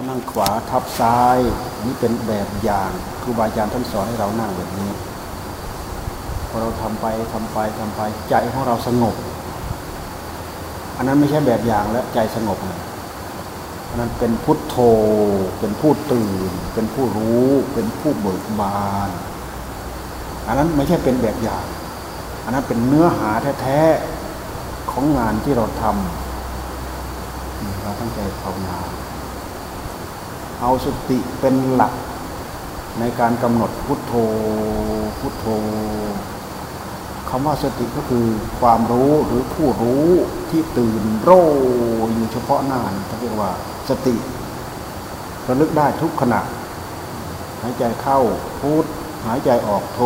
ล้วนั่งขวาทับซ้าย นี่เป็นแบบอย่างครูบาอาจารย์ท่านสอนให้เรานั่งแบบนี้พอเราทำไปทำไปทำไป ใจของเราสงบ อันนั้นไม่ใช่แบบอย่างแล้วใจสงบนะอันนั้นเป็นพุทโธ เป็นผู้ตื่น เป็นผู้รู้ เป็นผู้เบิกบาน อันนั้นไม่ใช่เป็นแบบอย่าง อันนั้นเป็นเนื้อหาแท้ๆของงานที่เราทำเราตั้งใจภาวนา เอาสติเป็นหลักในการกำหนดพุทโธพุทโธคำว่าสติก็คือความรู้หรือผู้รู้ที่ตื่นโรอยู่เฉพาะหน้าเขาเรียกว่าสติระลึกได้ทุกขณะ หายใจเข้าพุทหายใจออกโท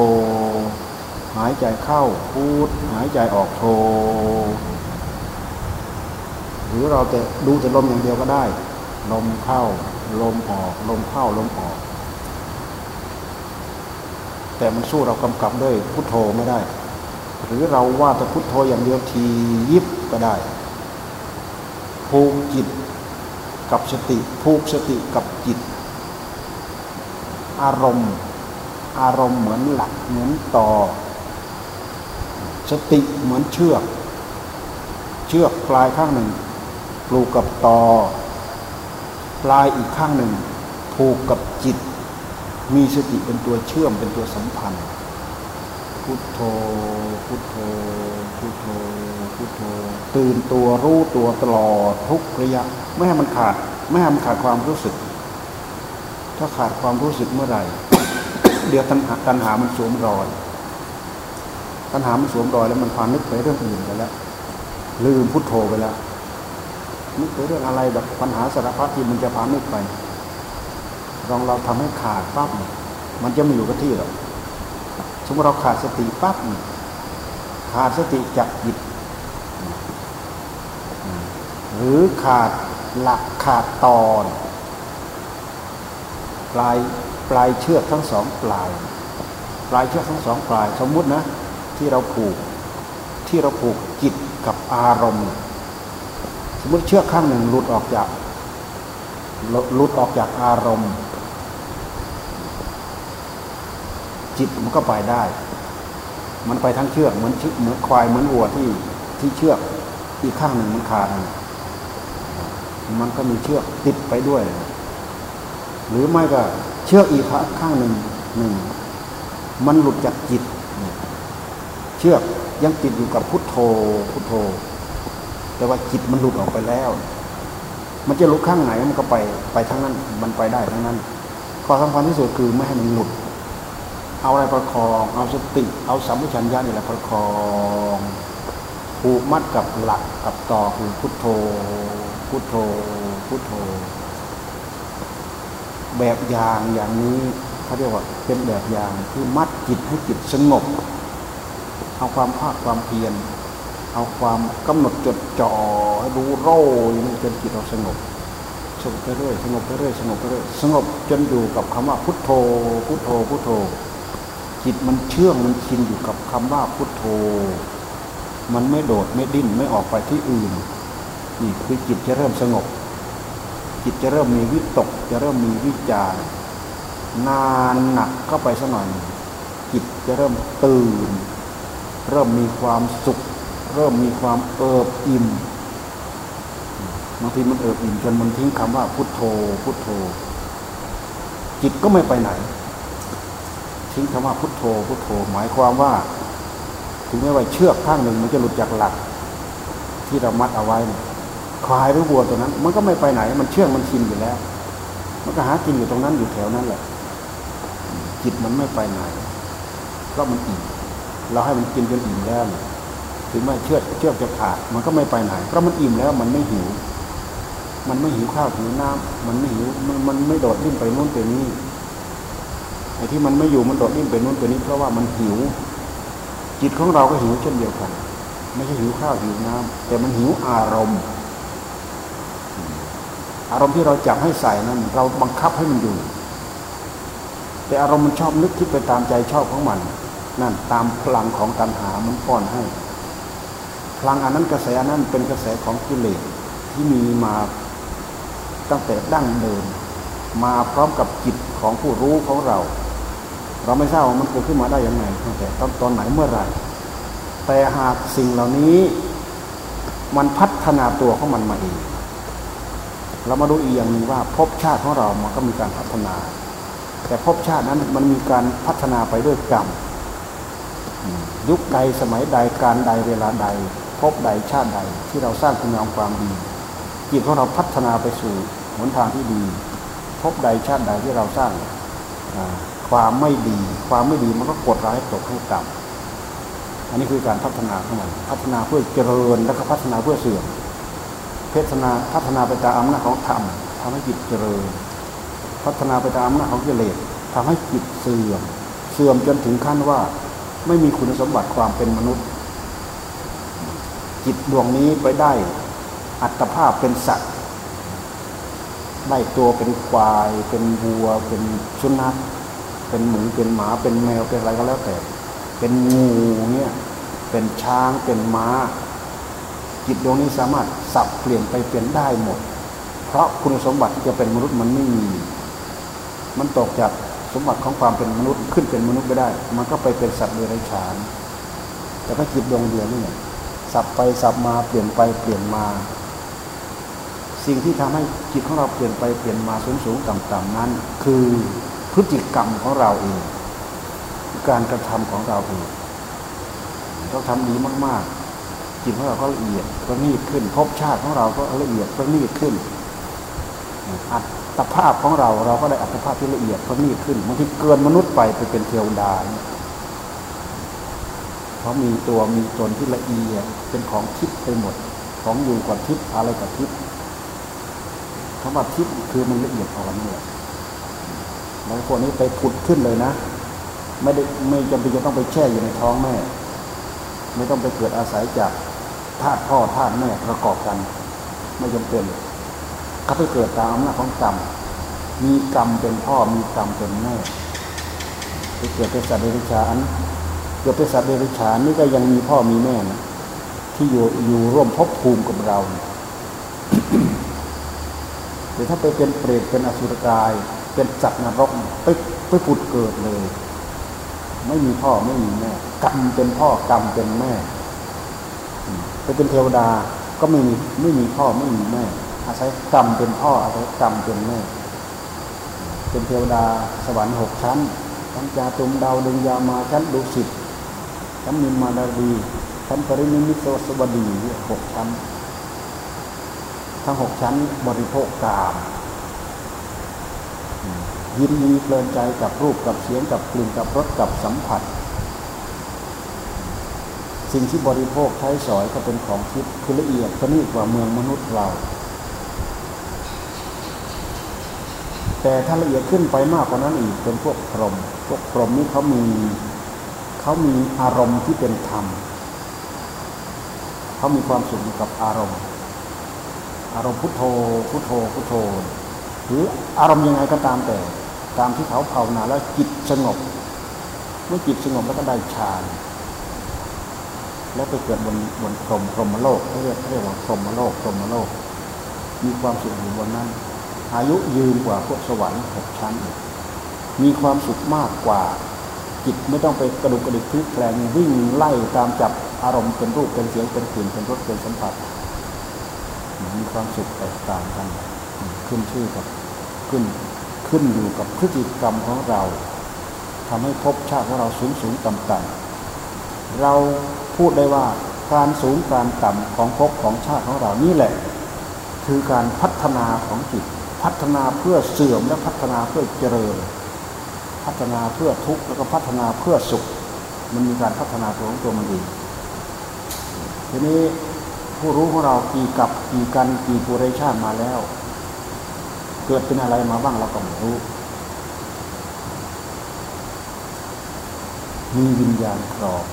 หายใจเข้าพุทหายใจออกโท หรือเราแต่ดูแต่ลมอย่างเดียวก็ได้ ลมเข้า ลมออก ลมเข้าลมออก แต่มันสู้เรากำกับด้วยพุทโธไม่ได้ หรือเราว่าแต่พุทโธอย่างเดียวทียิบก็ได้ ผูกจิตกับสติ ผูกสติกับจิต อารมณ์ อารมณ์เหมือนหลักเหมือนต่อ สติเหมือนเชือก เชือกปลายข้างหนึ่งปลูกกับต่อ ปลายอีกข้างหนึ่งผูกกับจิต มีสติเป็นตัวเชื่อมเป็นตัวสัมพันธ์ พุทโธ พุทโธ พุทโธ พุทโธ ตื่นตัวรู้ตัวตลอดทุกระยะ ไม่ให้มันขาด ไม่ให้มันขาดความรู้สึก ถ้าขาดความรู้สึกเมื่อไหร่ เดี๋ยวตัณหาตัณหามันสวมรอย ตัณหามันสวมรอยแล้วมันพานึกไปเรื่องอื่นไปแล้ว ลืมพุทโธไปแล้ว นึกไปเรื่องอะไรแบบปัญหาสารพัดที่มันจะพานึกไปลองเราทำให้ขาดปั๊บมันจะไม่อยู่กับที่หรอกสมมติเราขาดสติปั๊บขาดสติจากจิตหรือขาดหลักขาดตอน ปลายปลายเชือกทั้งสองปลาย ปลายเชือกทั้งสองปลาย สมมุตินะ ที่เราผูกที่เราผูกจิตกับอารมณ์ มมติเชือกข้างหนึ่งหลุดออกจากหลุดออกจากอารมณ์ จิตมันก็ไปได้ มันไปทั้งเชือกเหมือนเหมือนควายเหมือนวัวที่ที่เชือกอีกข้างหนึ่งมันขาดมันก็มีเชือกติดไปด้วย หรือไม่ก็เชือกอีกข้างหนึ่งหนึ่งมันหลุดจากจิต เชือกยังติดอยู่กับพุทโธพุทโธ แต่ว่าจิตมันหลุดออกไปแล้ว มันจะหลุดข้างไหนมันก็ไปไปทั้งนั้น มันไปได้ทั้งนั้นข้อสำคัญที่สุดคือไม่ให้มันหลุด เอาอะไรประคอง เอาสติ เอาสัมผัสัญญานี่แหละประคองผูกมัดกับหลักกับต่อคือพุทโธ พุทโธ พุทโธ แบบอย่างอย่างนี้เขาเรียกว่าเป็นแบบอย่างที่มัดจิตให้จิตสงบ เอาความภาคความเพียร เอาความกำหนดจดจ่อรู้โร่นี่จนจิตเราสงบสงบไปเรื่อยสงบไปเรื่อยสงบไปเรื่อยสงบจนอยู่กับคำว่าพุทโธ พุทโธพุทโธ จิตมันเชื่องมันชินอยู่กับคำว่าพุทโธ มันไม่โดดไม่ดิ้นไม่ออกไปที่อื่นนี่คือจิตจะเริ่มสงบ จิตจะเริ่มมีวิตก จะเริ่มมีวิจารนานหนักเข้าไปสักหน่อยจิตจะเริ่มตื่น เริ่มมีความสุข เริ่มมีความเอิบอิ่มบางทีมันเอิบอิ่มจนมันทิ้งคำว่าพุทโธ พุทโธ จิตก็ไม่ไปไหน ทิ้งคำว่าพุทโธ พุทโธ หมายความว่า ถึงแม้ว่าเชือกข้างหนึ่งมันจะหลุดจากหลัก ที่เรามัดเอาไว้ควายหรือวัวตัวนั้น มันก็ไม่ไปไหน มันเชื่องมันชินอยู่แล้ว มันก็หากินอยู่ตรงนั้นอยู่แถวนั้นแหละ จิตมันไม่ไปไหนเพราะมันอิ่มเราให้มันกินจนอิ่มแล้ว ถึงแม้เชือกเชือกจะขาดมันก็ไม่ไปไหน เพราะมันอิ่มแล้วมันไม่หิว มันไม่หิวข้าวหิวน้ำมันไม่หิวมันมันไม่โดดดิ้นไปนู่นไปนี่ไอ้ที่มันไม่อยู่มันโดดดิ้นไปนู่นไปนี้เพราะว่ามันหิว จิตของเราก็หิวเช่นเดียวกัน ไม่ใช่หิวข้าวหิวน้ำแต่มันหิวอารมณ์ อารมณ์ที่เราจับให้ใส่นั้น เราบังคับให้มันอยู่ แต่อารมณ์มันชอบนึกคิดไปตามใจชอบของมัน นั่นตามพลังของตัณหามันป้อนให้ ลังอันนั้นกระแสนั้นเป็นกระแสของกิเลสที่มีมาตั้งแต่ดั้งเดิมมาพร้อมกับจิตของผู้รู้ของเรา เราไม่ทราบว่ามันเกิดขึ้นมาได้ยังไงแต่ตอนตอนไหนเมื่อไหร่ แต่หากสิ่งเหล่านี้มันพัฒนาตัวของมันมาเองเรามาดูอีกอย่างนึงว่าภพชาติของเรามันก็มีการพัฒนา แต่ภพชาตินั้นมันมีการพัฒนาไปด้วยกรรมยุคใดสมัยใดการใดเวลาใด พบใดชาติใดที่เราสร้างคุณงามความดีจิตของเราพัฒนาไปสู่หนทางที่ดี พบใดชาติใดที่เราสร้างความไม่ดี ความไม่ดีมันก็กดร้ายตกให้ต่ำอันนี้คือการพัฒนาของมันพัฒนาเพื่อเจริญแล้วก็พัฒนาเพื่อเสื่อมเพฒนาพัฒนาไปตามอำนาจของธรรมทำให้จิตเจริญ พัฒนาไปตามอำนาจของกิเลสทำให้จิตเสื่อม เสื่อมจนถึงขั้นว่าไม่มีคุณสมบัติความเป็นมนุษย์ จิตดวงนี้ไปได้อัตภาพเป็นสัตว์ ได้ตัวเป็นควาย เป็นวัว เป็นสุนัขเป็นหมูเป็นหมาเป็นแมวเป็นอะไรก็แล้วแต่ เป็นงูเนี่ยเป็นช้างเป็นม้า จิตดวงนี้สามารถสับเปลี่ยนไปเปลี่ยนได้หมด เพราะคุณสมบัติที่จะเป็นมนุษย์มันไม่มี มันตกจากสมบัติของความเป็นมนุษย์ขึ้นเป็นมนุษย์ไม่ได้ มันก็ไปเป็นสัตว์เดรัจฉาน แต่ถ้าจิตดวงเดียวนี่เนี่ย สับไปสับมาเปลี่ยนไปเปลี่ยนมา สิ่งที่ทำให้จิตของเราเปลี่ยนไปเปลี่ยนมาสูงสูงต่ำต่ำนั้น คือพฤติกรรมของเราเอง การกระทำของเราเองต้องทำดีมาก ๆ จิตของเราก็ละเอียดประณีตขึ้นภพชาติของเราก็ละเอียดประณีตขึ้นอัตภาพของเราเราก็ได้อัตภาพที่ละเอียดประณีตขึ้นบางทีเกินมนุษย์ไปไปเป็นเทวดาเพรามีตัวมีตนที่ละเอียดเป็นของทิพย์ไปหมด ของอยู่กับทิพย์อะไรกับทิพย์คำว่าทิพย์คือมันละเอียดพอกันนี่แหละบางคนนี้ไปผุดขึ้นเลยนะ ไม่ได้ไม่จำเป็นจะต้องไปแช่อยู่ในท้องแม่ ไม่ต้องไปเกิดอาศัยจากธาตุพ่อธาตุแม่ประกอบกัน ไม่จำเป็นเขาไปเกิดตามอำนาจของกรรมมีกรรมเป็นพ่อมีกรรมเป็นแม่ไปเกิดเป็นสัตว์เดรัจฉาน เกิดเป็นสัตว์เดรัจฉานนี่ก็ยังมีพ่อมีแม่นะที่อยู่อยู่ร่วมภพภูมิกับเราแต่ถ้าไปเป็นเปรตเป็นอสุรกาย เป็นสัตว์นรกไปไปผุดเกิดเลย ไม่มีพ่อไม่มีแม่กรรมเป็นพ่อกรรมเป็นแม่ไปเป็นเทวดาก็ไม่มีไม่มีพ่อไม่มีแม่ อาศัยกรรมเป็นพ่ออาศัยกรรมเป็นแม่ เป็นเทวดาสวรรค์หกชั้นชั้นจาตุมดาวดึงยามาชั้นดุสิต ชั้นมินมาดารีชั้นปรินิมิโสสวดีหกชั้น ทั้งหกชั้นบริโภคกามยินดีเพลินใจกับรูปกับเสียงกับกลิ่นกับรสกับสัมผัส สิ่งที่บริโภคใช้สอยก็เป็นของทิพย์คือละเอียดประณีตกว่าเมืองมนุษย์เรา แต่ถ้าละเอียดขึ้นไปมากกว่านั้นอีกเป็นพวกพรหมพวกพรหมนี่เขามี เขามีอารมณ์ที่เป็นธรรมเขามีความสุขกับอารมณ์ อารมณ์พุทโธพุทโธพุทโธ หรืออารมณ์ยังไงก็ตามแต่ ตามที่เขาภาวนาแล้วจิตสงบ เมื่อจิตสงบแล้วก็ได้ฌานแล้วไปเกิดบนบนพรมพรหมโลกเขาเรียกเรียกว่าพรหมโลกพรหมโลก มีความสุขอยู่บนนั้น อายุยืนกว่าพวกสวรรค์หกชั้น มีความสุขมากกว่า จิตไม่ต้องไปกระดุกกระดิกพลิกแปลงวิ่งไล่ตามจับอารมณ์เป็นรูปเป็นเสียงเป็นกลิ่นเป็นรสเป็นสัมผัสมีความสุขแตกต่างกัน ขึ้นชื่อกับขึ้นขึ้นอยู่กับพฤติกรรมของเราทำให้ภพชาติของเราสูงสูงต่ำต่ำเราพูดได้ว่าการสูงการต่ำของภพของชาติของเรานี่แหละ คือการพัฒนาของจิตพัฒนาเพื่อเสื่อมและพัฒนาเพื่อเจริญ พัฒนาเพื่อทุกข์แล้วก็พัฒนาเพื่อสุข มันมีการพัฒนาตัวของตัวมันเองทีนี้ผู้รู้ของเรากี่กับกี่กันกี่ปุเรชาติมาแล้ว เกิดเป็นอะไรมาบ้างเราก็ไม่รู้ มีวิญญาณครอง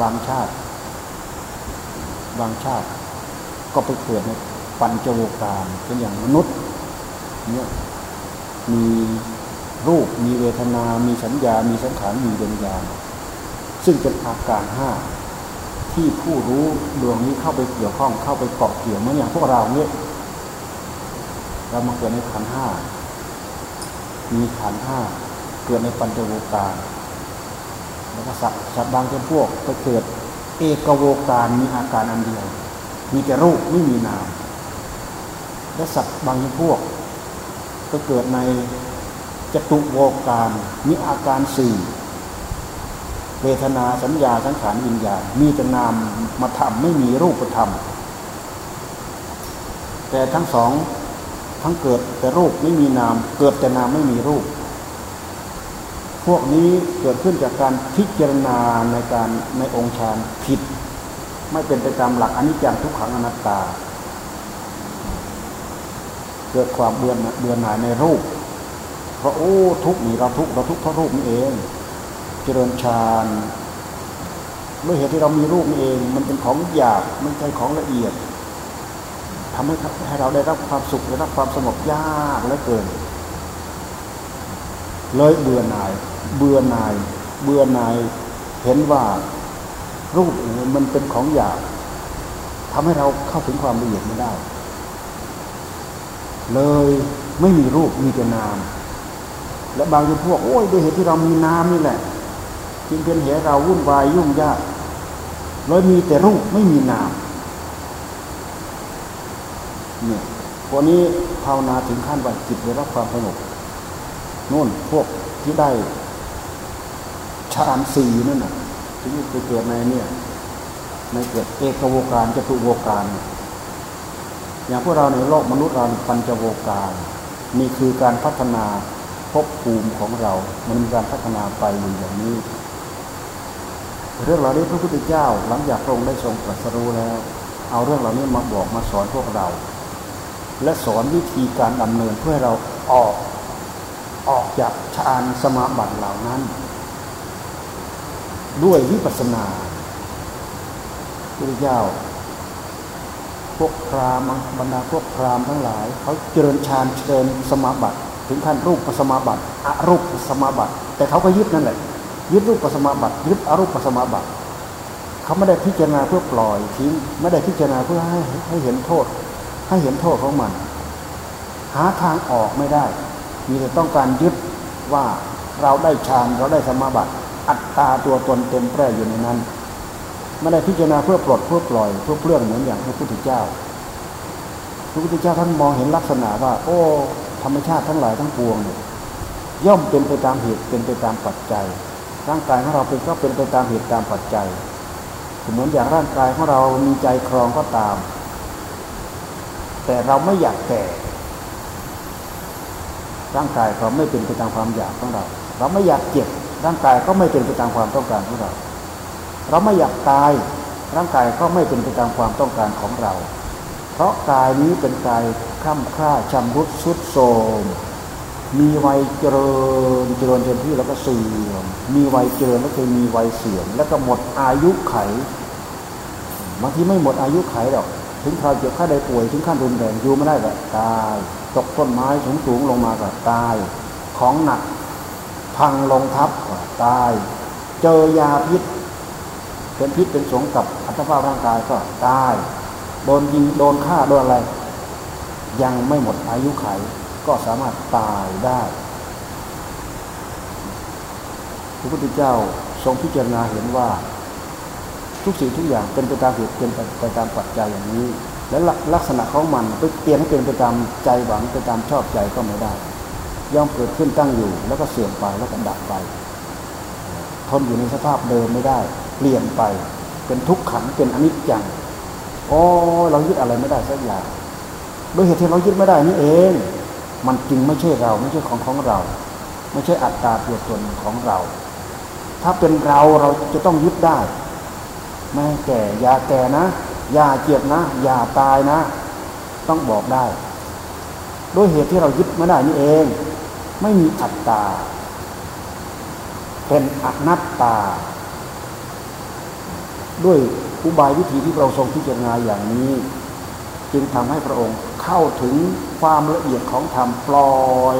บางชาติ บางชาติก็ไปเกิดในปัญจโวการเป็นอย่างมนุษย์เนี่ยมี รูป มีเวทนา มีสัญญา มีสังขาร มีวิญญาณ ซึ่งเป็นอาการห้าที่ผู้รู้ดวงนี้เข้าไปเกี่ยวข้องเข้าไปเกาะเกี่ยวเมื่ออย่างพวกเราเนี่ยเรามาเกิดในขันห้ามีขันห้าเกิดในปัญจโวการแล้วก็สัตว์สัตว์บางจำพวกไปเกิดเอกโวการมีอาการอันเดียว มีแต่รูปไม่มีนาม และสัตว์บางจำพวกก็เกิดใน จตุโวการมีอาการสี่เวทนาสัญญาสังขารวิญญาณมีแต่นามมาทำไม่มีรูปธรรม แต่ทั้งสองทั้งเกิดแต่รูปไม่มีนาม เกิดแต่นามไม่มีรูป พวกนี้เกิดขึ้นจากการพิจารณาในการในองค์ฌานผิด ไม่เป็นไปตามหลักอนิจจังทุกขังอนัตตา เกิดความเบื่อเบื่อหน่ายในรูป เพราะโอ้ทุกนี่เราทุกเราทุกเพราะรูปนี่เอง เจริญฌานด้วยเหตุที่เรามีรูปนี่เอง มันเป็นของหยาบมันใช่ของละเอียดทำให้ให้เราได้รับความสุขได้รับความสงบยากเหลือเกิน เลยเบื่อหน่าย เบื่อหน่าย เบื่อหน่ายเห็นว่ารูปมันเป็นของหยาบทำให้เราเข้าถึงความละเอียดไม่ได้ เลยไม่มีรูปมีแต่นาม และบางทีพวกโอ้ยด้วยเหตุที่เรามีนานี่แหละจึงเป็นเหตุเราวุ่นวายยุ่งยากเลยมีแต่รูปไม่มีนามเนี่ยวันนี้ภาวนาถึงขั้นว่าจิตได้รับความสงบนู่นพวกที่ได้ฌานสี่นั่นน่ะที่ไปเกิดในเนี่ยในเกิดเอกโวการจตุโวการอย่างพวกเราในโลกมนุษย์เราปัญจโวการนี่คือการพัฒนา ภพภูมิของเรา มันมีการพัฒนาไปอยู่อย่างนี้ เรื่องเหล่านี้พระพุทธเจ้าหลังจากพระองค์ได้ทรงตรัสรู้แล้ว เอาเรื่องเหล่านี้มาบอกมาสอนพวกเรา และสอนวิธีการดำเนินเพื่อเราออกออกจากฌานสมาบัติเหล่านั้น ด้วยวิปัสสนาพระเจ้าพวกพราหมณ์บรรดาพวกพราหมณ์ทั้งหลาย เขาเจริญฌานเจริญสมาบัติ ถึงขั้นรูปปสมาบัติอรูปปสมาบัติ แต่เขาก็ยึดนั่นแหละยึดรูปปสมาบัติ ยึดอรูปปสมาบัติ เขาไม่ได้พิจารณาเพื่อปล่อยทิ้งไม่ได้พิจารณาเพื่อให้ให้เห็นโทษ ให้เห็นโทษของมัน หาทางออกไม่ได้ มีแต่ต้องการยึดว่าเราได้ฌานเราได้สมาบัติ อัตตาตัวตนเต็มแปร่อยู่ในนั้นไม่ได้พิจารณาเพื่อปลดเพื่อปล่อยเพื่อเปลื้องเหมือนอย่างพระพุทธเจ้าพระพุทธเจ้าท่านมองเห็นลักษณะว่า โอ้ ธรรมชาติทั้งหลายทั้งปวงเนี่ยย่อมเป็นไปตามเหตุเป็นไปตามปัจจัย ร่างกายของเราเป็นก็เป็นไปตามเหตุตามปัจจัยเหมือนอย่างร่างกายของเรามีใจครองก็ตาม แต่เราไม่อยากแก่ร่างกายเราไม่เป็นไปตามความอยากของเรา เราไม่อยากเจ็บร่างกายก็ไม่เป็นไปตามความต้องการของเรา เราไม่อยากตาย ร่างกายก็ไม่เป็นไปตามความต้องการของเรา เพราะกายนี้เป็นกายคล่ำคร่าชำรุดสุดโทมมีวัยเจริญเจริญเต็มที่แล้วก็เสื่อมมีวัยเจริญแล้วก็มีวัยเสื่อมแล้วก็หมดอายุไขบางทีไม่หมดอายุไขหรอกถึงคราวเจ็บข้ได้ป่วยถึงขั้นรุนแรงอยู่ไม่ได้ก็ตายตกต้นไม้สูงสูงลงมาก็ตาย ของหนัก พังลงทับก็ตาย เจอยาพิษ เป็นพิษเป็นสงกับอัตภาพร่างกายก็ตาย โดนยิงโดนฆ่าโดนอะไร ยังไม่หมดอายุไข ก็สามารถตายได้พระพุทธเจ้าทรงพิจารณาเห็นว่า ทุกสิ่งทุกอย่างเป็นไปตามเหตุเป็นไปตามปัจจัยอย่างนี้ และลักษณะของมันไปเปลี่ยนเป็นไปตามใจหวังไปตามชอบใจก็ไม่ได้ ย่อมเกิดขึ้นตั้งอยู่ แล้วก็เสื่อมไปแล้วก็ดับไปทนอยู่ในสภาพเดิมไม่ได้ เปลี่ยนไปเป็นทุกขังเป็นอนิจจัง โอ้เรายึดอะไรไม่ได้สักอย่างด้วยเหตุที่เรายึดไม่ได้นี่เอง มันจริงไม่ใช่เรา ไม่ใช่ของของเรา ไม่ใช่อัตตาตัวตนของเรา ถ้าเป็นเราเราจะต้องยึดได้ไม่แก่ยาแก่นะยาเจ็บนะยาตายนะ ต้องบอกได้ด้วยเหตุที่เรายึดไม่ได้นี่เอง ไม่มีอัตตา เป็นอนัตตา ด้วย อุบายวิธีที่เราทรงพิจารณาอย่างนี้ จึงทำให้พระองค์เข้าถึงความละเอียดของธรรมปล่อย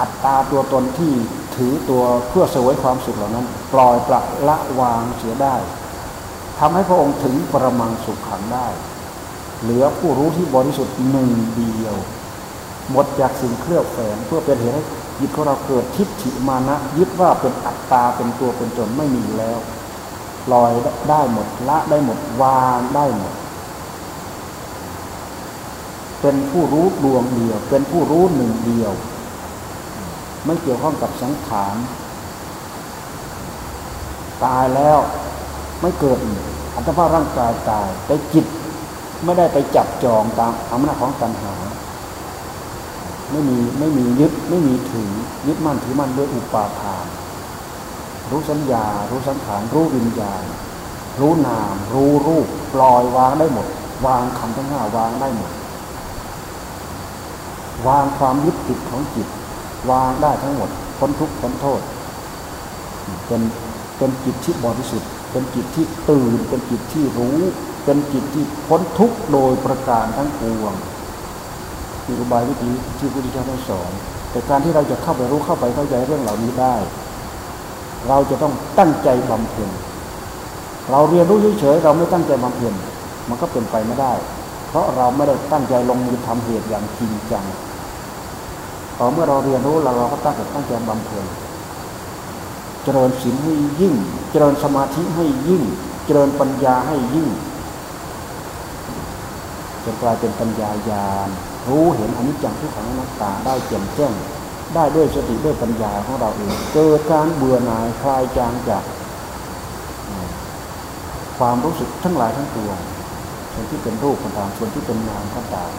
อัตตาตัวตนที่ถือตัวเพื่อเสวยความสุขเหล่านั้น ปล่อยปละละวางเสียได้ทำให้พระองค์ถึงประมังสุขขังได้ เหลือผู้รู้ที่บริสุทธิ์หนึ่งเดียว หมดจากสิ่งเคลือบแฝงเพื่อเป็นเหตุให้จิตของเราเกิดทิฏฐิมานะยึดว่าเป็นอัตตาเป็นตัวเป็นตนไม่มีแล้ว ลอยได้หมดละได้หมดวางได้หมด เป็นผู้รู้ดวงเดียว เป็นผู้รู้หนึ่งเดียว ไม่เกี่ยวข้องกับสังขารตายแล้วไม่เกิดอัตภาพร่างกายตายแต่จิตไม่ได้ไปจับจองตามอำนาจของตัณหา ไม่มีไม่มียึดไม่มีถือยึดมั่นถือมั่นด้วยอุปาทาน รู้สัญญา รู้สังขาร รู้วิญญาณ รู้นาม รู้รูป ปล่อยวางได้หมด วางคำทั้งห้าวางได้หมด วางความยึดติดของจิต วางได้ทั้งหมด พ้นทุกข์พ้นโทษ เป็นเป็นจิตที่บริสุทธิ์ เป็นจิตที่ตื่น เป็นจิตที่รู้ เป็นจิตที่พ้นทุกข์โดยประการทั้งปวงมีอุบายวิธีที่พระพุทธเจ้าสอนแต่การที่เราจะเข้าไปรู้เข้าไปเข้าใจเรื่องเหล่านี้ได้ เราจะต้องตั้งใจบำเพ็ญเราเรียนรู้เฉยๆเราไม่ตั้งใจบำเพ็ญมันก็เป็นไปไม่ได้ เพราะเราไม่ได้ตั้งใจลงมือทำเหตุอย่างจริงจังต่อเมื่อเราเรียนรู้เราเราก็ตั้งใจตั้งใจบำเพ็ญเจริญศีลให้ยิ่ง เจริญสมาธิให้ยิ่ง เจริญปัญญาให้ยิ่งจนกลายเป็นปัญญาญาณรู้เห็นอนิจจังทุกขังอนัตตาได้แจ่มแจ้ง ได้ด้วยสติด้วยปัญญาของเราเองเกิดการเบื่อหน่ายคลายจางจาก ความรู้สึกทั้งหลายทั้งปวงส่วนที่เป็นรูปต่างส่วนที่เป็นนามต่าง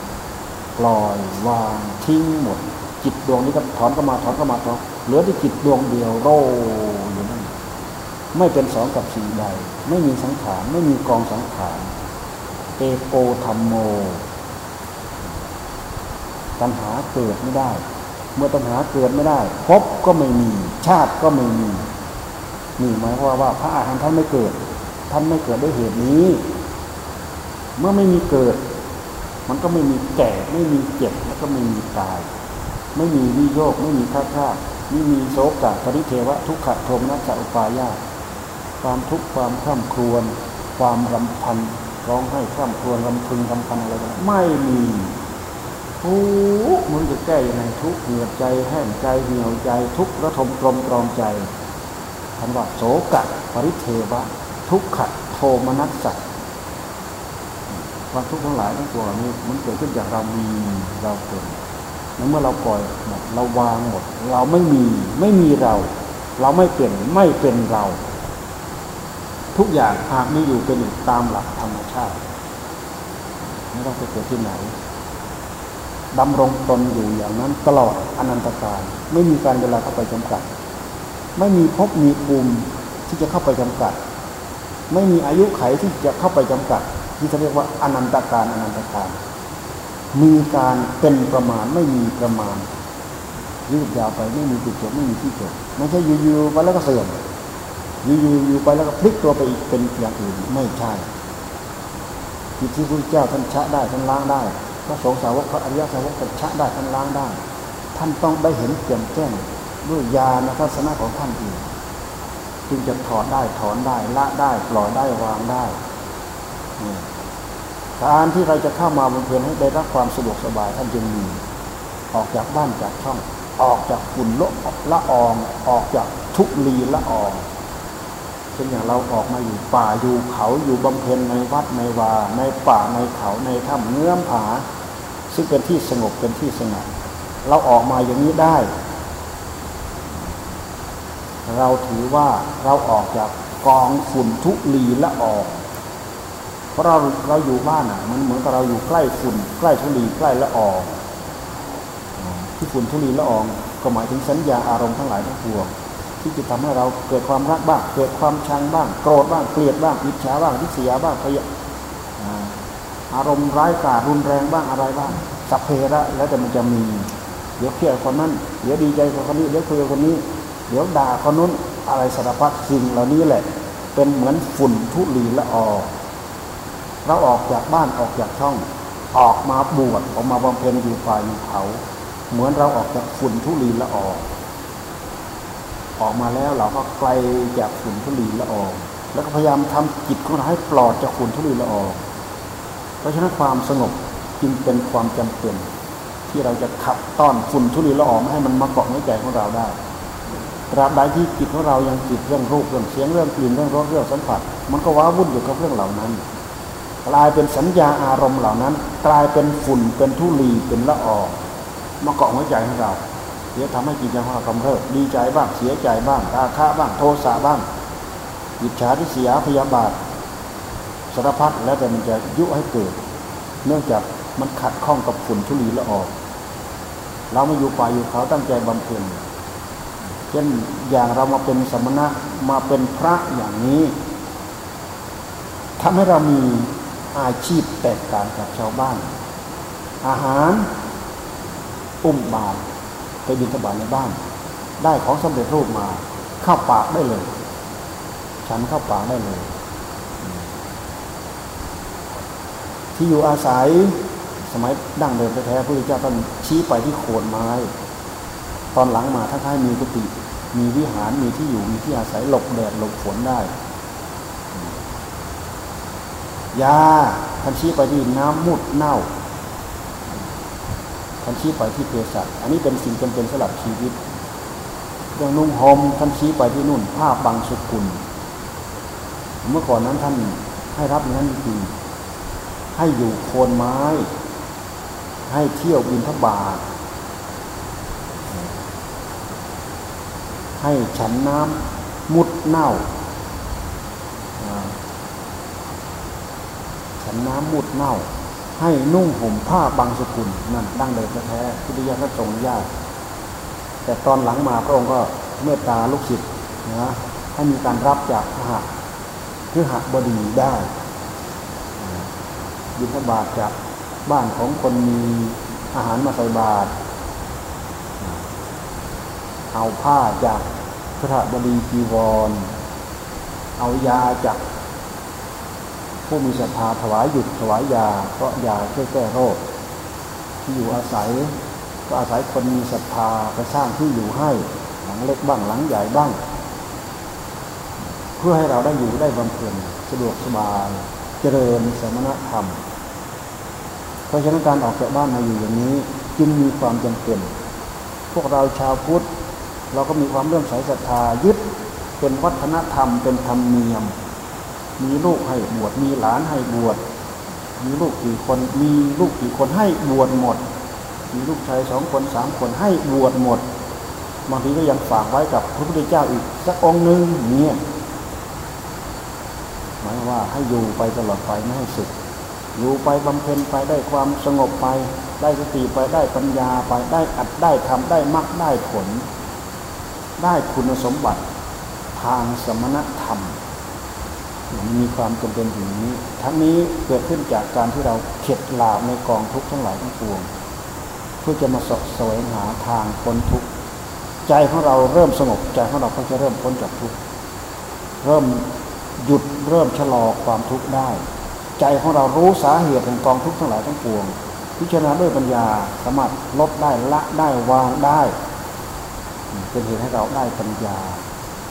ปล่อยวางทิ้งหมด จิตดวงนี้ก็ถอนก็มาถอนก็มาถอนเหลือที่จิตดวงเดียวโรอยู่นั่นไม่เป็นสองกับสี่ใด ไม่มีสังขารไม่มีกองสังขารเอโกธรรมโม ตัณหาเกิดไม่ได้ เมื่อตัณหาเกิดไม่ได้พบก็ไม่มี ชาติก็ไม่มีนี่หมายความว่าพระอาหารท่านไม่เกิด ท่านไม่เกิดด้วยเหตุนี้ เมื่อไม่มีเกิด มันก็ไม่มีแก่ไม่มีเจ็บแล้วก็ไม่มีตาย ไม่มีวิโยกไม่มีท่าท่าไม่มีโศกะปริเทวะทุกขโทมนัสอุปายาความทุกข์ความข้ามครวน ความรำพันร้องไห้ข้ามครวนรำพึงรำพันอะไรไม่มี ทุกมันจะแก้ยังไงทุกเหนื่อยใจแห้งใจเหนียวใจทุกระทมกลมตรอมใจทันว่าโสกะปริเทวะ ทุกขะโทมนัสสัตความทุกข์ทั้งหลายทั้งปวงนี้มันเกิดขึ้นจากเรามีเราเป็นแล้วเมื่อเราปล่อยหมดเราวางหมด เราไม่มีไม่มีเรา เราไม่เป็นไม่เป็นเรา ทุกอย่างหากไม่อยู่เป็นอยู่ตามหลักธรรมชาติไม่ต้องไปเกิดที่ไหน ดำรงตนอยู่อย่างนั้นตลอดอนันตการไม่มีการเวลาเข้าไปจำกัด ไม่มีภพมีภูมิที่จะเข้าไปจำกัด ไม่มีอายุไขที่จะเข้าไปจำกัด ที่จะเรียกว่าอนันตการอนันตการ มีการเป็นประมาณไม่มีประมาณยืดยาวไปไม่มีจุดจบไม่มีที่จบไม่ใช่อยู่ๆไปแล้วก็เสื่อมอยู่ๆอยู่ไปแล้วก็พลิกตัวไปอีกเป็นอย่างอื่นไม่ใช่จิตที่พระเจ้าท่านชะได้ท่านล้างได้ ระสงฆ์สาวกพระอริยสาวกท่านชะได้ท่านล้างได้ ท่านต้องได้เห็นแจ่มแจ้งด้วยญาณทัศนะของท่านเองจึงจะถอดได้ถอนได้ละได้ปล่อยได้วางได้การที่เราจะเข้ามาบนเพียนให้ได้รับความสะดวกสบายท่านจึงมีออกจากบ้านจากช่อง ออกจากฝุ่นละละออง ออกจากทุกลีละอองเช่นอย่างเราออกมาอยู่ป่าอยู่เขาอยู่บำเพ็ญในวัดในวาในป่าในเขาในถ้ำเงื้อมผา ซึ่งเป็นที่สงบเป็นที่สงบเราออกมาอย่างนี้ได้ เราถือว่าเราออกจากกองฝุ่นทุลีละอองเพราะเราเราอยู่บ้านอะ มันเหมือนกับเราอยู่ใกล้ฝุ่นใกล้ทุลีใกล้ละอองที่ฝุ่นทุลีละอองก็หมายถึงสัญญาอารมณ์ทั้งหลายทั้งปวงที่จะทำให้เราเกิดความรักบ้าง เกิดความชังบ้าง โกรธบ้าง เกลียดบ้างอิจฉาบ้างทิษยาบ้างพยา อารมณ์ร้ายกาจรุนแรงบ้างอะไรบ้างสัพเพระแล้วแต่มันจะมี เดี๋ยวเครียดคนนั้นเดี๋ยวดีใจกับคนนี้เดี๋ยวคุยกับคนนี้ เดี๋ยวด่าคนนู้นอะไรสารพัดสิ่งเหล่านี้แหละ เป็นเหมือนฝุ่นทุลีละออเราออกจากบ้านออกจากช่อง ออกมาบวชออกมาบำเพ็ญอยู่ฝ่ายเขาเหมือนเราออกจากฝุ่นทุลีละออออกมาแล้วเราก็ไกลจากฝุ่นทุลีละออง แล้วก็พยายามทำจิตของเราให้ปลอดจากฝุ่นทุลีละออง เพราะฉะนั้นความสงบจึงเป็นความจำเป็นทที่เราจะขับต้อนฝุ่นทุลีละอองให้มันมาเกาะในใจของเราได้ตราบใดที่จิตของเรายังติดเรื่องรูปเรื่องเสียงเรื่องกลิ่นเรื่องรสเรื่องสัมผัส มันก็ว้าวุ่นอยู่กับเรื่องเหล่านั้น กลายเป็นสัญญาอารมณ์เหล่านั้น กลายเป็นฝุ่นเป็นทุลีเป็นละอองมาเกาะหัวใจของเราเดี๋ยวทำให้จิตใจของเรากำเริบดีใจบ้างเสียใจบ้างราคะบ้างโทสะบ้างอิจฉาทิเสียพยาบาท สารพัดแล้วแต่มันจะยุให้เกิด เนื่องจากมันขัดข้องกับฝุ่นทุลีละอองเรามาอยู่ป่าอยู่เขาตั้งใจบำเพ็ญเช่นอย่างเรามาเป็นสมณะมาเป็นพระอย่างนี้ทำให้เรามีอาชีพแตกต่างกับชาวบ้าน อาหารอุ้มบาตรไปบิณฑบาตในบ้าน ได้ของสำเร็จรูปมา เข้าปากได้เลย ฉันเข้าปากได้เลย ที่อยู่อาศัยสมัยดั้งเดิมแท้ๆพระพุทธเจ้าท่านชี้ไปที่โคนไม้ ตอนหลังมาถ้าท้ายมีกุฏิมีวิหารมีที่อยู่มีที่อาศัยหลบแดดหลบฝนได้ยาท่านชี้ไปที่น้ำมุดเน่าท่านชี้ไปที่เภสัชอันนี้เป็นสิ่งจำเป็นสำหรับชีวิตเรื่องนุ่งห่มท่านชี้ไปที่นุ่นผ้าบางสุกุล เมื่อก่อนนั้นท่านให้รับนั้นจริง ให้อยู่โคนไม้ ให้เที่ยวบินทบาทให้ฉันน้ำมุดเน่า ฉันน้ำมุดเน่า ให้นุ่งห่มผ้าบางสกุลนั่นดั้งเดิมแท้พุทธิยถาทรงยากแต่ตอนหลังมาพระองค์ก็เมตตาลูกศิษย์นะให้มีการรับจากพระหัคือหักบดีได้ ยินทบาทจากบ้านของคนมีอาหารมาใส่บาตรเอาผ้าจากพระบดีจีวร เอายาจากผู้มีศรัทธาถวายหยุดถวายยาเพราะยาช่วยแก้โรค ที่อยู่อาศัยก็อาศัยคนมีศรัทธาไปสร้างที่อยู่ให้หลังเล็กบ้างหลังใหญ่บ้าง เพื่อให้เราได้อยู่ได้บำเพ็ญสะดวกสบายเจริญสมณธรรม เพราะฉะนั้นการออกจากบ้านมาอยู่อย่างนี้จึงมีความจำเป็น พวกเราชาวพุทธเราก็มีความเลื่อมใสศรัทธายึดเป็นวัฒนธรรมเป็นธรรมเนียม มีลูกให้บวชมีหลานให้บวชมีลูกกี่คนมีลูกกี่คนให้บวชหมด มีลูกชายสองคนสามคนให้บวชหมดบางทีก็ยังฝากไว้กับพระพุทธเจ้าอีกสักองค์หนึ่งเนี่ยหมายว่าให้อยู่ไปตลอดไปไม่ให้สึก อยู่ไปบำเพ็ญไปได้ความสงบไป ได้สติไปได้ปัญญาไปได้อัดได้ทำได้มรรคได้ผล ได้คุณสมบัติทางสมณธรรมมีความจำเป็นอย่างนี้ ทั้งนี้เกิดขึ้นจากการที่เราเข็ดหลาบในกองทุกข์ทั้งหลายทั้งปวงเพื่อจะมาสะแสวงหาทางพ้นทุกข์ใจของเราเริ่มสงบใจของเราก็จะเริ่มพ้นจากทุกข์เริ่มหยุดเริ่มชะลอความทุกข์ได้ ใจของเรารู้สาเหตุของกองทุกข์ทั้งหลายทั้งปวง พิจารณาด้วยปัญญาสามารถลดได้ละได้วางได้เป็นเหตุให้เราได้ปัญญา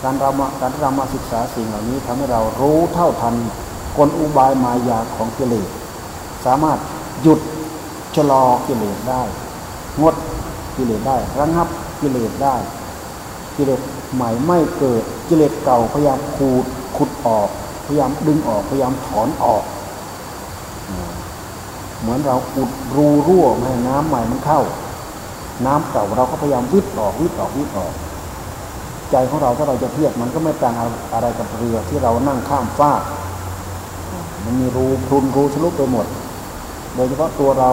การเรามาการที่เรามาศึกษาสิ่งเหล่านี้ทำให้เรารู้เท่าทันกลอุบายมายาของกิเลสสามารถหยุดชะลอกิเลสได้ งดกิเลสได้ ระงับกิเลสได้ กิเลสใหม่ไม่เกิดกิเลสเก่าพยายามขูดขุดออก พยายามดึงออกพยายามถอนออก เหมือนเราอุดรูรั่วไม่ให้น้ำใหม่มันเข้า น้ำเก่าเราก็พยายามวิทย์ออกวิทย์ออกวิทย์ออก ใจของเราถ้าเราจะเทียบมันก็ไม่ต่างอะไรกับเรือที่เรานั่งข้ามฟากมันมีรูพรุนรูทะลุไปหมด โดยเฉพาะตัวเรา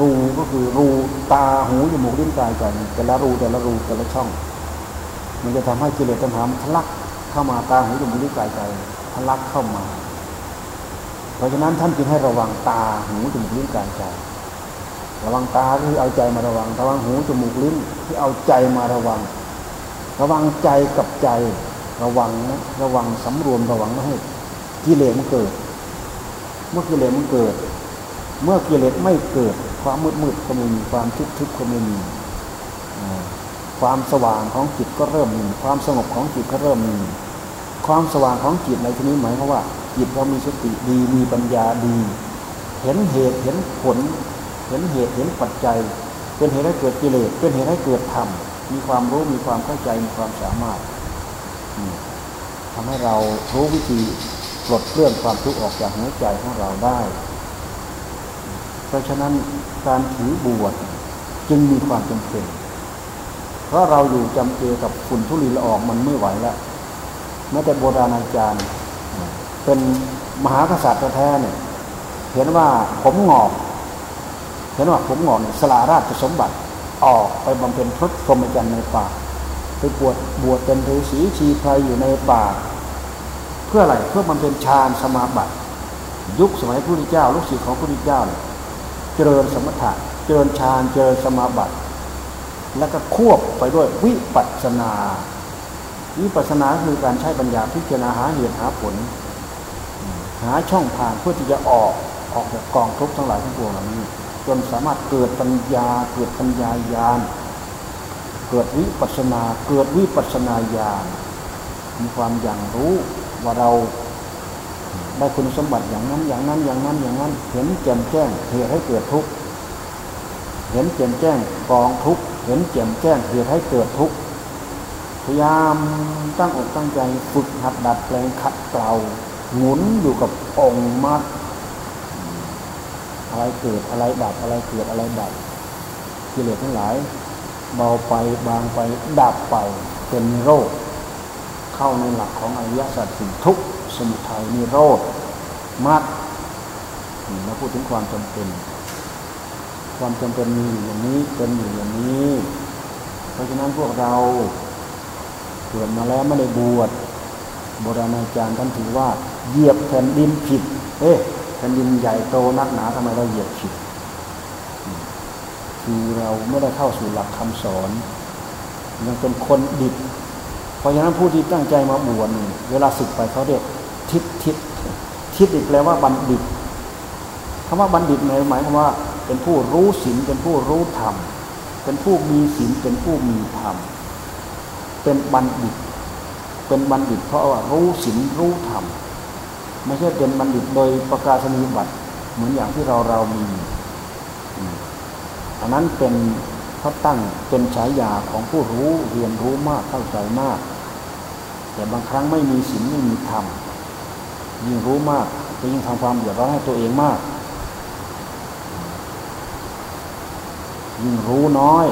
รูก็คือรูตาหูจมูกลิ้นกายใจแต่ละรูแต่ละรูแต่ละช่อง มันจะทำให้กิเลสตัณหาทะลักเข้ามาตาหูจมูกลิ้นกายใจทะลักเข้ามา เพราะฉะนั้นท่านจึงให้ระวังตาหูจมูกลิ้นกายใจระวังตาที่เอาใจมาระวัง ระวังหูจมูกลิ้นที่เอาใจมาระวัง ระวังใจกับใจระวังนะระวังสำรวมระวังไม่ให้กิเลสมันเกิด เมื่อกิเลสมันเกิด เมื่อกิเลสไม่เกิด ความมืดมืดก็ไม่มีความทึบทึบก็ไม่มีความสว่างของจิตก็เริ่มมีความสงบของจิตก็เริ่มมีความสว่างของจิตในที่นี้หมายความว่า จิตเรามีสติดีมีปัญญาดี เห็นเหตุเห็นผล เห็นเหตุเห็นปัจจัย เป็นเหตุให้เกิดกิเลสเป็นเหตุให้เกิดธรรมมีความรู้มีความเข้าใจมีความสามารถทำให้เรารู้วิธีปลดเปลื้องความทุกข์ออกจากหัวใจของเราได้ เพราะฉะนั้นการถือบวชจึงมีความจำเป็น เพราะเราอยู่จำเจกับฝุ่นทุลีละอองมันไม่ไหวแล้วแม้แต่โบราณอาจารย์ เป็นมหากษัตริย์แท้เนี่ยเห็นว่าผมงอก เห็นว่าผมงอกเนี่ยสละราชสมบัติออกไปบำเพ็ญพรตพรหมจรรย์ในป่าไปบวชบวชเป็นฤาษีชีไพรอยู่ในป่า เพื่ออะไรเพื่อบำเพ็ญฌานสมาบัติ ยุคสมัยพระพุทธเจ้า ลูกศิษย์ของพระพุทธเจ้าเจริญสมถะเจริญฌานเจริญสมาบัติ แล้วก็ควบไปด้วยวิปัสสนาวิปัสสนาคือการใช้ปัญญาพิจารณาหาเหตุหาผล หาช่องทางเพื่อที่จะออกออกจากกองทุกข์ทั้งหลายทั้งปวงเหล่านี้ จนสามารถเกิดปัญญา เกิดปัญญาญาณเกิดวิปัสนา เกิดวิปัสนาญาณมีความอย่างรู้ว่าเราได้คุณสมบัติอย่างนั้นอย่างนั้นอย่างนั้นอย่างนั้น เห็นแจ่มแจ้งเหตุให้เกิดทุกข์เห็นแจ่มแจ้งกองทุกข์เห็นแจ่มแจ้งเหตุให้เกิดทุกข์พยายามตั้งอกตั้งใจฝึกหัดดัดแปลงขัดเกลา หมุนอยู่กับองค์มัดอะไรเกิดอะไรดับอะไรเกิดอะไรดับกิเลสทั้งหลายเบาไปบางไปดับไปเป็นโรค เข้าในหลักของอริยสัจสี่ทุกสมุทัยนิโรธมรรคมาพูดถึงความจำเป็น ความจำเป็นมีอย่างนี้เป็นอยู่อย่างนี้ เพราะฉะนั้นพวกเราเกิดมาแล้วไม่ได้บวชโบราณอาจารย์ท่านถือว่า เหยียบแผ่นดินผิด เอ๊ะแผ่นดินใหญ่โตนักหนาทำไมเราเหยียบผิด คือเราไม่ได้เข้าสู่หลักคำสอนยังเป็นคนดิบ เพราะฉะนั้นผู้ที่ตั้งใจมาบวชเวลาศึกไปเขาเรียกทิศทิศทิศอีกแปลว่าบัณฑิตคำว่าบัณฑิตหมายหมายความว่า เป็นผู้รู้ศีลเป็นผู้รู้ธรรม เป็นผู้มีศีลเป็นผู้มีธรรม เป็นบัณฑิต เป็นบัณฑิตเพราะว่ารู้ศีลรู้ธรรม ไม่ใช่เป็นบัณฑิตโดยประกาศนียบัตรเหมือนอย่างที่เราเรามีอันนั้นเป็นเขาตั้งเป็นฉายาของผู้รู้เรียนรู้มากเข้าใจมาก แต่บางครั้งไม่มีศีลไม่มีธรรมยิ่งรู้มากก็ยิ่งทำความเดือดร้อนให้ตัวเองมาก ยิ่งรู้น้อย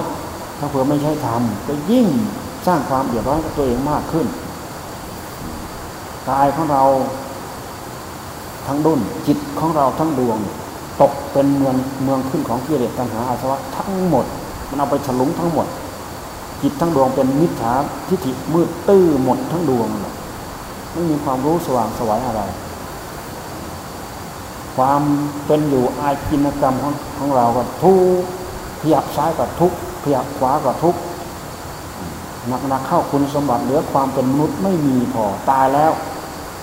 ถ้าเผื่อไม่ใช่ธรรมก็ยิ่งสร้างความเดือดร้อนกับตัวเองมากขึ้นกายของเรา ทั้งดุนจิตของเราทั้งดวง ตกเป็นเมืองเมืองขึ้นของกิเลสตัณหาอาสวะทั้งหมด มันเอาไปฉลุงทั้งหมด จิตทั้งดวงเป็นมิจฉาทิฏฐิมืดตื้อหมดทั้งดวงเลยไม่มีความรู้สว่างสวายอะไร ความเป็นอยู่อาจินกรรมของของเราก็ทุกขยับซ้ายก็ทุกขยับขวาก็ทุกหนักนักเข้าคุณสมบัติเหลือความเป็นมนุษย์ไม่มีพอตายแล้ว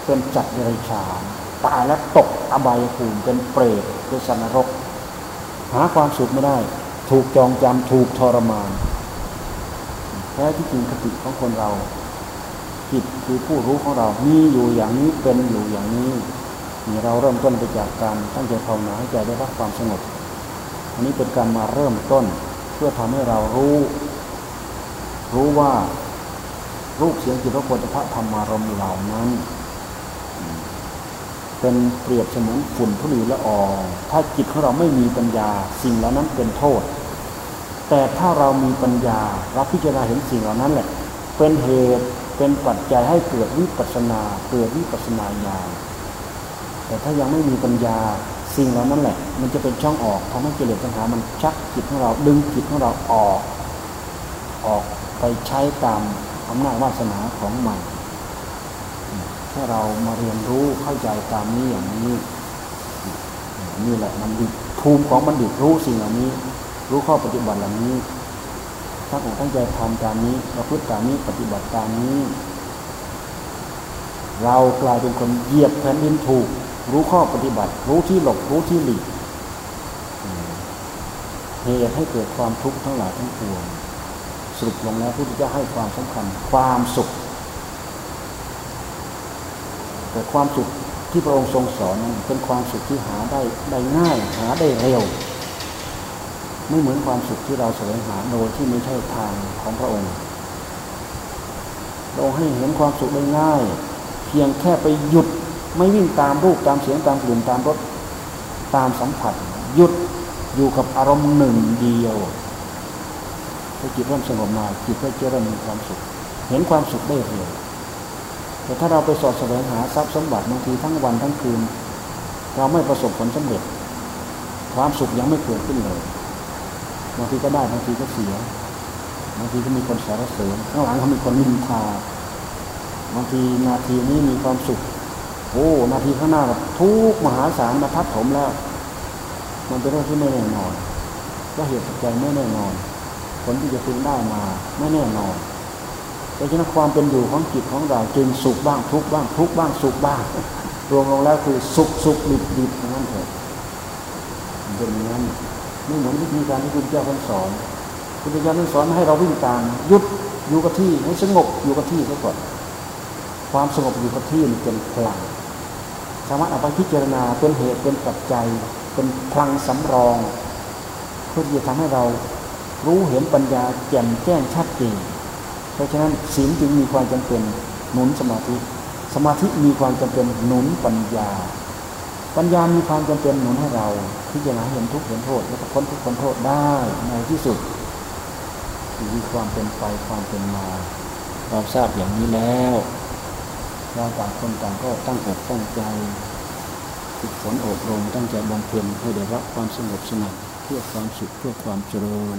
เป็นจัดเดรัจฉาน ตายแล้วตกอบายภูมิเป็นเปรตเป็นสันนรก หาความสุขไม่ได้ ถูกจองจำถูกทรมานแท้ที่จริงคติของคนเราจิตคือผู้รู้ของเรามีอยู่อย่างนี้เป็นอยู่อย่างนี้นี่เราเริ่มต้นไปจากการตั้งใจภาวนาให้ใจได้รับความสงบ อันนี้เป็นการมาเริ่มต้นเพื่อทำให้เรารู้ รู้ว่ารูปเสียงจิตรสผลิภัณฑ์ธรรมารมเหล่านั้น เป็นเปรียบเสมือนฝุ่นทุลีละอองถ้าจิตของเราไม่มีปัญญา สิ่งเหล่านั้นเป็นโทษ แต่ถ้าเรามีปัญญาเราพิจารณาเห็นสิ่งเหล่านั้นแหละ เป็นเหตุเป็นปัจจัยให้เกิดวิปัสนาเกิดวิปัสนาญาณแต่ถ้ายังไม่มีปัญญาสิ่งเหล่านั้นแหละ มันจะเป็นช่องออกทำให้กิเลสตัณหามันชักจิตของเราดึงจิตของเราออก ออกไปใช้ตามอำนาจวาสนาของมัน ถ้าเรามาเรียนรู้เข้าใจตามนี้อย่างนี้นี่แหละมันดิภูมิของบัณฑิตรู้สิ่งเหล่านี้ รู้ข้อปฏิบัติเหล่านี้ตั้งอกตั้งใจทำตามนี้ประพฤติตามนี้ปฏิบัติตามนี้ เรากลายเป็นคนเหยียบแผ่นดินถูก รู้ข้อปฏิบัติ รู้ที่หลบรู้ที่หลีกเหตุให้เกิดความทุกข์ทั้งหลายทั้งปวงสรุปลงแล้วพระพุทธเจ้าให้ความสำคัญความสุข แต่ความสุขที่พระองค์ทรงสอนเป็นความสุขที่หาได้ได้ง่ายหาได้เร็ว ไม่เหมือนความสุขที่เราแสวงหาโดยที่ไม่ใช่ทางของพระองค์เราให้เห็นความสุขได้ง่าย เพียงแค่ไปหยุดไม่วิ่งตามรูปตามเสียงตามกลิ่นตามรสตามสัมผัส หยุดอยู่กับอารมณ์หนึ่งเดียวพอจิตเริ่มสงบมาจิตก็จะเริ่มมีความสุข เห็นความสุขได้เร็ว แต่ถ้าเราไปสอดแสวงหาทรัพย์สมบัติบางทีทั้งวันทั้งคืน เราไม่ประสบผลสำเร็จ ความสุขยังไม่เกิดขึ้นเลยบางทีก็ได้บางทีก็เสียบางทีก็มีคนสารเสริญข้างหลังเขามีคนนินทาบางทีนาทีนี้มีความสุข โอ้นาทีข้างหน้าแบบทุกมหาศาลมาทับถมแล้ว มันเป็นเรื่องที่ไม่แน่นอน ก็เหตุปัจจัยไม่แน่นอน ผลที่จะพึงได้มาไม่แน่นอน เพราะฉะนั้นความเป็นอยู่ของจิตของเราจึงสุขบ้างทุกบ้างทุกบ้างสุขบ้าง รวมลงแล้วคือสุขสุขดิบดิบนั่นเถอะเป็นอย่างนั้นไม่เหมือนวิธีการที่คุณเจ้าท่านสอนคุณเจ้าท่านสอนให้เราวิ่งตามหยุดอยู่กับที่ให้สงบอยู่กับที่ซะก่อนความสงบอยู่กับที่มันเป็นพลังสามารถเอาไปพิจารณาเป็นเหตุเป็นปัจจัยเป็นพลังสำรอง เพื่อที่จะทำให้เรารู้เห็นปัญญาแจ่มแจ้งชัดเจน เพราะฉะนั้นศีลจึงมีความจำเป็นหนุนสมาธิ สมาธิมีความจำเป็นหนุนปัญญา ปัญญามีความจำเป็นหนุนให้เราพิจารณาเห็นทุกข์เห็นโทษและพ้นทุกข์พ้นโทษได้ในที่สุดมีความเป็นไปความเป็นมาเราทราบอย่างนี้แล้วเราต่างคนต่างก็ตั้งอกตั้งใจฝึกฝนอบรมตั้งใจบำเพ็ญให้ได้รับความสงบสงัดเพื่อความสุขเพื่อความเจริญ